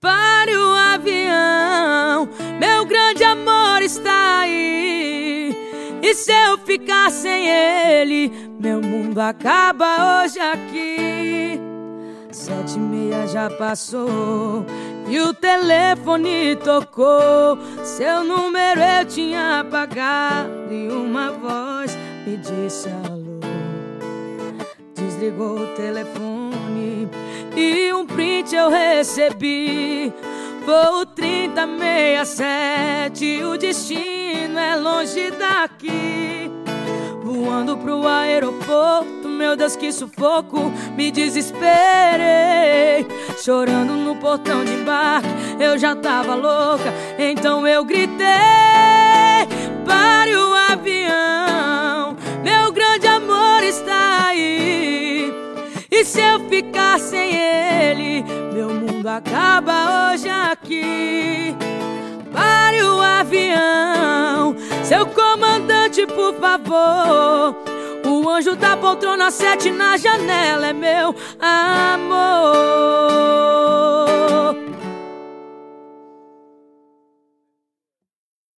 Pare o avião, meu grande amor está aí. E se eu ficar sem ele, meu mundo acaba hoje aqui. Sete e meia já passou e o telefone tocou. Seu número eu tinha apagado e uma voz me disse alô. Desligou o telefone e um print eu recebi. Voo 3067, o destino é longe daqui. Voando pro aeroporto, meu Deus, que sufoco, me desesperei. Chorando no portão de embarque, eu já tava louca, então eu gritei: E se eu ficar sem ele, meu mundo acaba hoje aqui. Pare o avião, seu comandante, por favor. O anjo da poltrona sete na janela é meu amor.